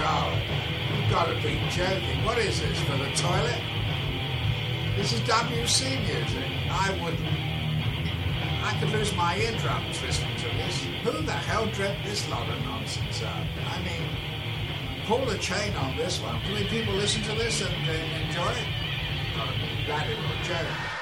You've got to be joking. What is this, for the toilet? This is WC music. I would, I could lose my eardrums listening to this. Who the hell dreamt this lot of nonsense up? I mean, pull the chain on this one. Do many people listen to this and uh, enjoy it? Not joke.